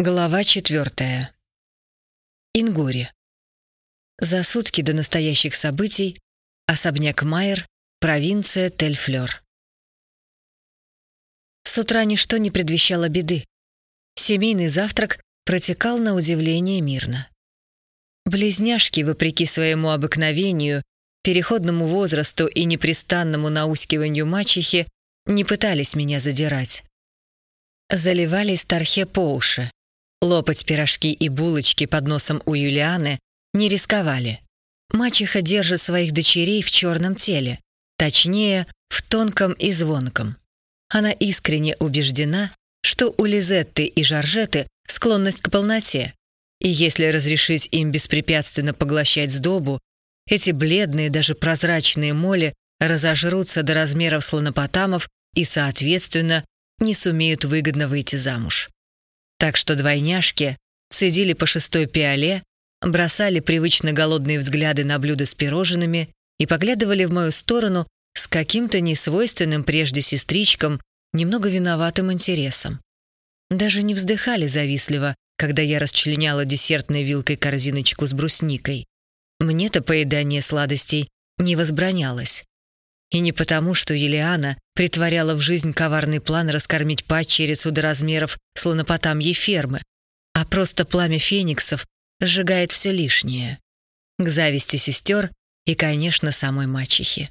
Глава четвертая. Ингури. За сутки до настоящих событий особняк Майер, провинция Тельфлёр. С утра ничто не предвещало беды. Семейный завтрак протекал на удивление мирно. Близняшки, вопреки своему обыкновению, переходному возрасту и непрестанному наускиванию мачехи, не пытались меня задирать. Заливались тархе по уши. Лопать пирожки и булочки под носом у Юлианы не рисковали. Мачеха держит своих дочерей в черном теле, точнее, в тонком и звонком. Она искренне убеждена, что у Лизетты и Жоржеты склонность к полноте, и если разрешить им беспрепятственно поглощать сдобу, эти бледные, даже прозрачные моли разожрутся до размеров слонопотамов и, соответственно, не сумеют выгодно выйти замуж. Так что двойняшки цедили по шестой пиале, бросали привычно голодные взгляды на блюда с пирожными и поглядывали в мою сторону с каким-то несвойственным прежде сестричкам немного виноватым интересом. Даже не вздыхали завистливо, когда я расчленяла десертной вилкой корзиночку с брусникой. Мне-то поедание сладостей не возбранялось. И не потому, что Елиана притворяла в жизнь коварный план раскормить падчерицу до размеров слонопотамьей фермы, а просто пламя фениксов сжигает все лишнее. К зависти сестер и, конечно, самой мачехи.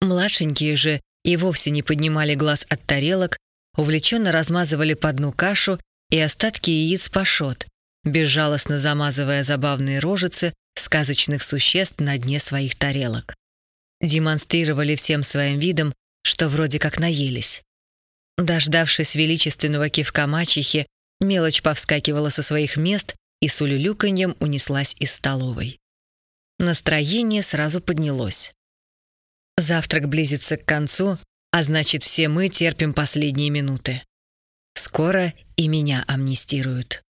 Младшенькие же и вовсе не поднимали глаз от тарелок, увлеченно размазывали по дну кашу и остатки яиц пашот, безжалостно замазывая забавные рожицы сказочных существ на дне своих тарелок демонстрировали всем своим видом, что вроде как наелись. Дождавшись величественного кивка мачехи, мелочь повскакивала со своих мест и с улюлюканьем унеслась из столовой. Настроение сразу поднялось. Завтрак близится к концу, а значит, все мы терпим последние минуты. Скоро и меня амнистируют.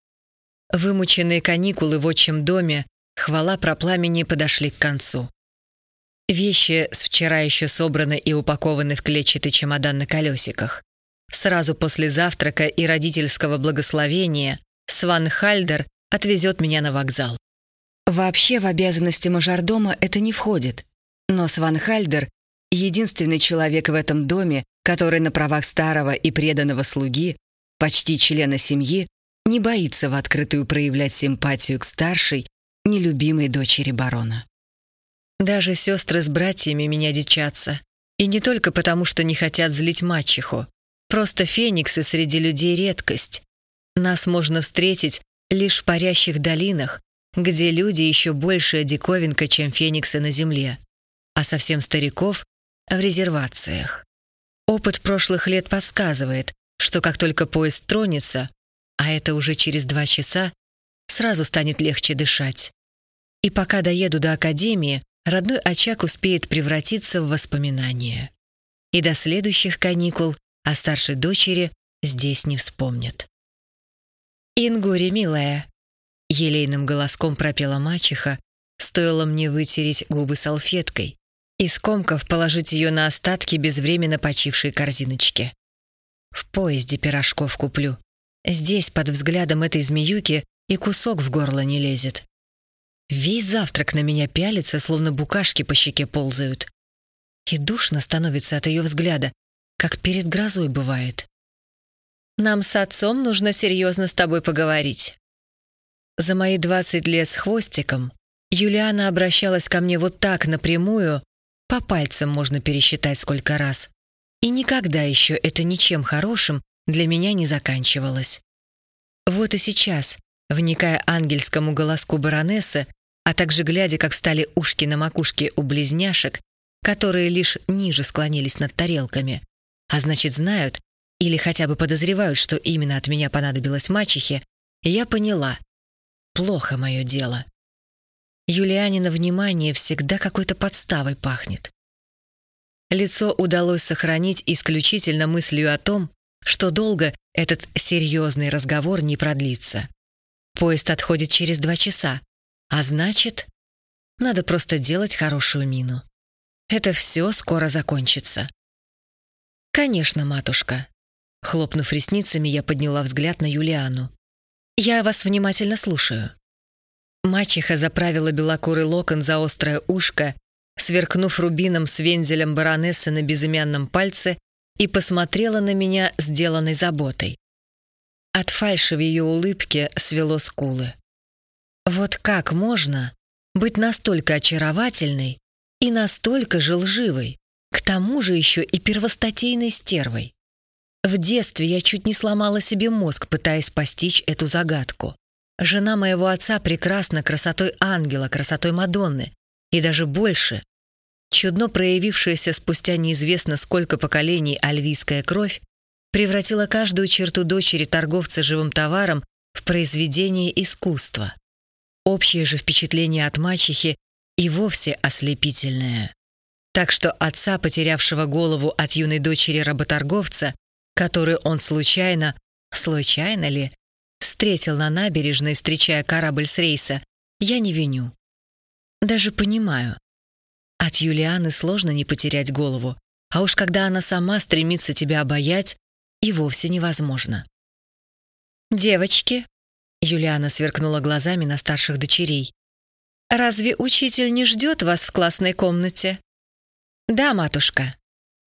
Вымученные каникулы в отчим доме, хвала про пламени, подошли к концу. Вещи с вчера еще собраны и упакованы в клетчатый чемодан на колесиках. Сразу после завтрака и родительского благословения Сван Хальдер отвезет меня на вокзал. Вообще в обязанности мажордома это не входит. Но Сван Хальдер — единственный человек в этом доме, который на правах старого и преданного слуги, почти члена семьи, не боится в открытую проявлять симпатию к старшей, нелюбимой дочери барона. Даже сестры с братьями меня дичатся. И не только потому, что не хотят злить мачеху. Просто фениксы среди людей редкость. Нас можно встретить лишь в парящих долинах, где люди еще большая диковинка, чем фениксы на земле. А совсем стариков — в резервациях. Опыт прошлых лет подсказывает, что как только поезд тронется, а это уже через два часа, сразу станет легче дышать. И пока доеду до академии, родной очаг успеет превратиться в воспоминание. И до следующих каникул о старшей дочери здесь не вспомнят. «Ингури, милая!» — елейным голоском пропела мачеха, стоило мне вытереть губы салфеткой и скомков положить ее на остатки безвременно почившей корзиночки. В поезде пирожков куплю. Здесь, под взглядом этой змеюки, и кусок в горло не лезет. Весь завтрак на меня пялится, словно букашки по щеке ползают. И душно становится от ее взгляда, как перед грозой бывает. «Нам с отцом нужно серьезно с тобой поговорить». За мои двадцать лет с хвостиком Юлиана обращалась ко мне вот так напрямую, по пальцам можно пересчитать сколько раз. И никогда еще это ничем хорошим для меня не заканчивалось. Вот и сейчас, вникая ангельскому голоску баронессы, а также глядя, как стали ушки на макушке у близняшек, которые лишь ниже склонились над тарелками, а значит знают или хотя бы подозревают, что именно от меня понадобилось мачехе, я поняла. Плохо мое дело. Юлианина внимание всегда какой-то подставой пахнет. Лицо удалось сохранить исключительно мыслью о том, что долго этот серьезный разговор не продлится. Поезд отходит через два часа, а значит, надо просто делать хорошую мину. Это все скоро закончится. Конечно, матушка. Хлопнув ресницами, я подняла взгляд на Юлиану. Я вас внимательно слушаю». Мачеха заправила белокурый локон за острое ушко, сверкнув рубином с вензелем баронессы на безымянном пальце и посмотрела на меня сделанной заботой. От фальши в ее улыбке свело скулы. Вот как можно быть настолько очаровательной и настолько же лживой, к тому же еще и первостатейной стервой? В детстве я чуть не сломала себе мозг, пытаясь постичь эту загадку. Жена моего отца прекрасна красотой ангела, красотой Мадонны, и даже больше. Чудно проявившаяся спустя неизвестно сколько поколений альвийская кровь превратила каждую черту дочери торговца живым товаром в произведение искусства. Общее же впечатление от мачехи и вовсе ослепительное. Так что отца, потерявшего голову от юной дочери работорговца, которую он случайно, случайно ли, встретил на набережной, встречая корабль с рейса, я не виню. Даже понимаю. От Юлианы сложно не потерять голову, а уж когда она сама стремится тебя обаять, и вовсе невозможно. «Девочки», — Юлиана сверкнула глазами на старших дочерей, «разве учитель не ждет вас в классной комнате?» «Да, матушка».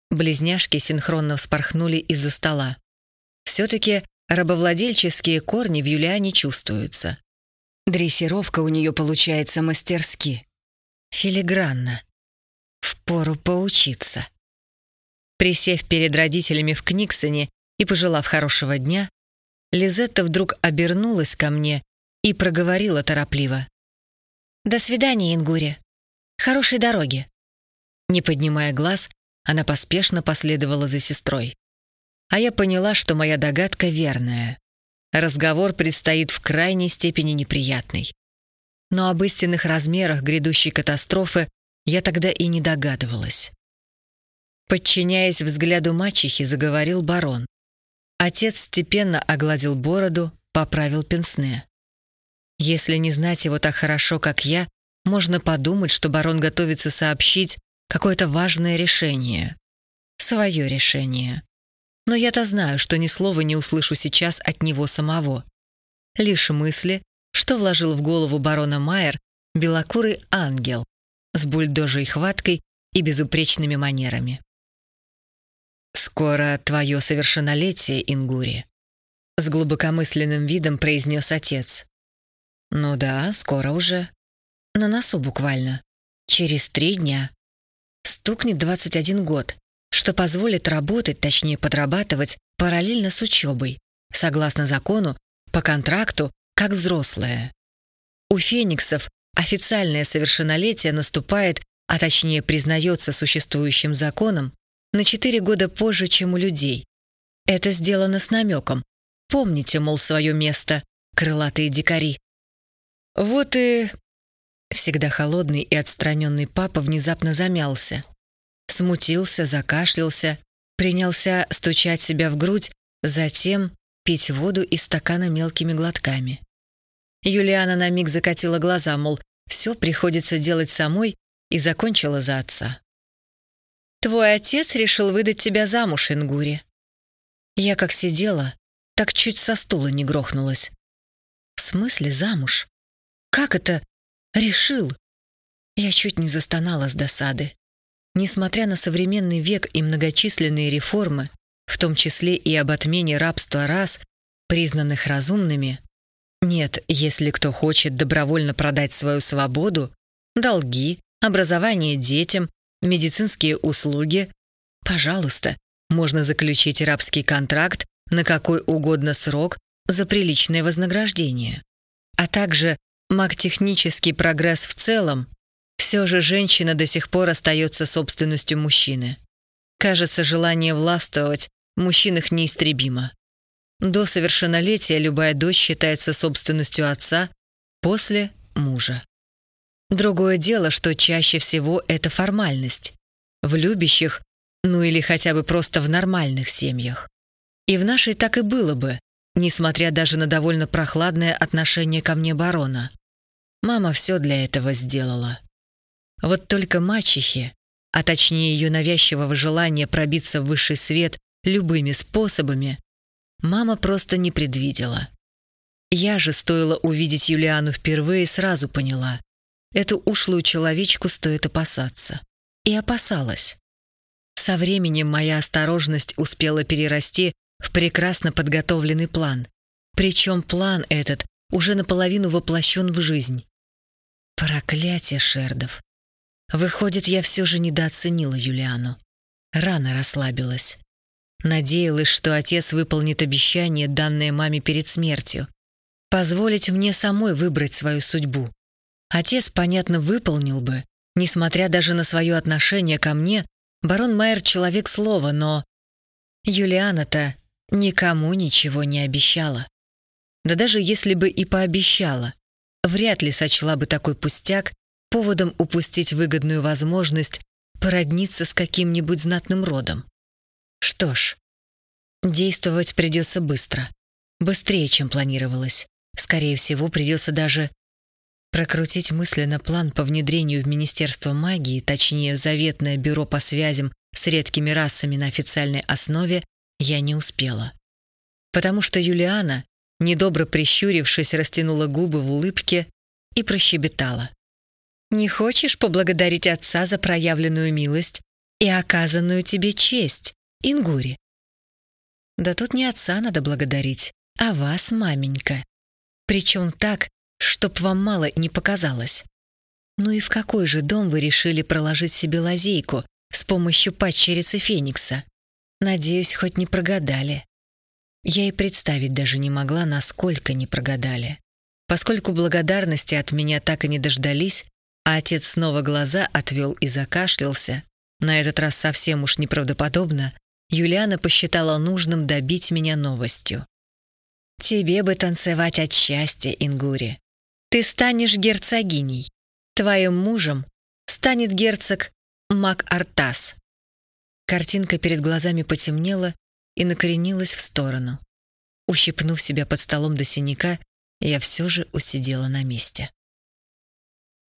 Близняшки синхронно вспорхнули из-за стола. Все-таки рабовладельческие корни в Юлиане чувствуются. Дрессировка у нее получается мастерски. Филигранно. Впору поучиться. Присев перед родителями в Книксоне и пожелав хорошего дня, Лизетта вдруг обернулась ко мне и проговорила торопливо. «До свидания, Ингури. Хорошей дороги». Не поднимая глаз, она поспешно последовала за сестрой. А я поняла, что моя догадка верная. Разговор предстоит в крайней степени неприятный. Но об истинных размерах грядущей катастрофы я тогда и не догадывалась. Подчиняясь взгляду мачехи, заговорил барон. Отец степенно огладил бороду, поправил пенсне. Если не знать его так хорошо, как я, можно подумать, что барон готовится сообщить какое-то важное решение. Свое решение. Но я-то знаю, что ни слова не услышу сейчас от него самого. Лишь мысли, что вложил в голову барона Майер белокурый ангел с бульдожей хваткой и безупречными манерами. «Скоро твое совершеннолетие, Ингури», — с глубокомысленным видом произнес отец. «Ну да, скоро уже. На носу буквально. Через три дня. Стукнет 21 год что позволит работать, точнее подрабатывать, параллельно с учебой, согласно закону, по контракту, как взрослая. У фениксов официальное совершеннолетие наступает, а точнее признается существующим законом, на 4 года позже, чем у людей. Это сделано с намеком. Помните, мол, свое место, крылатые дикари. Вот и... Всегда холодный и отстраненный папа внезапно замялся смутился, закашлялся, принялся стучать себя в грудь, затем пить воду из стакана мелкими глотками. Юлиана на миг закатила глаза, мол, все приходится делать самой, и закончила за отца. «Твой отец решил выдать тебя замуж, Ингури». Я как сидела, так чуть со стула не грохнулась. «В смысле замуж? Как это? Решил?» Я чуть не застонала с досады. Несмотря на современный век и многочисленные реформы, в том числе и об отмене рабства рас, признанных разумными, нет, если кто хочет добровольно продать свою свободу, долги, образование детям, медицинские услуги, пожалуйста, можно заключить рабский контракт на какой угодно срок за приличное вознаграждение. А также магтехнический прогресс в целом все же женщина до сих пор остается собственностью мужчины. Кажется, желание властвовать мужчинах неистребимо. До совершеннолетия любая дочь считается собственностью отца, после – мужа. Другое дело, что чаще всего это формальность. В любящих, ну или хотя бы просто в нормальных семьях. И в нашей так и было бы, несмотря даже на довольно прохладное отношение ко мне барона. Мама все для этого сделала. Вот только мачехи, а точнее ее навязчивого желания пробиться в высший свет любыми способами, мама просто не предвидела. Я же, стоило увидеть Юлиану впервые, сразу поняла. Эту ушлую человечку стоит опасаться. И опасалась. Со временем моя осторожность успела перерасти в прекрасно подготовленный план. Причем план этот уже наполовину воплощен в жизнь. Проклятие Шердов. Выходит, я все же недооценила Юлиану. Рано расслабилась. Надеялась, что отец выполнит обещание, данное маме перед смертью. Позволить мне самой выбрать свою судьбу. Отец, понятно, выполнил бы. Несмотря даже на свое отношение ко мне, барон Майер человек слова, но... Юлиана-то никому ничего не обещала. Да даже если бы и пообещала, вряд ли сочла бы такой пустяк поводом упустить выгодную возможность породниться с каким-нибудь знатным родом. Что ж, действовать придется быстро. Быстрее, чем планировалось. Скорее всего, придется даже прокрутить мысленно план по внедрению в Министерство магии, точнее, в заветное бюро по связям с редкими расами на официальной основе, я не успела. Потому что Юлиана, недобро прищурившись, растянула губы в улыбке и прощебетала. «Не хочешь поблагодарить отца за проявленную милость и оказанную тебе честь, Ингури?» «Да тут не отца надо благодарить, а вас, маменька. Причем так, чтоб вам мало не показалось. Ну и в какой же дом вы решили проложить себе лазейку с помощью падчерицы Феникса? Надеюсь, хоть не прогадали. Я и представить даже не могла, насколько не прогадали. Поскольку благодарности от меня так и не дождались, а отец снова глаза отвел и закашлялся, на этот раз совсем уж неправдоподобно, Юлиана посчитала нужным добить меня новостью. «Тебе бы танцевать от счастья, Ингури. Ты станешь герцогиней. Твоим мужем станет герцог Мак Артас». Картинка перед глазами потемнела и накоренилась в сторону. Ущипнув себя под столом до синяка, я все же усидела на месте.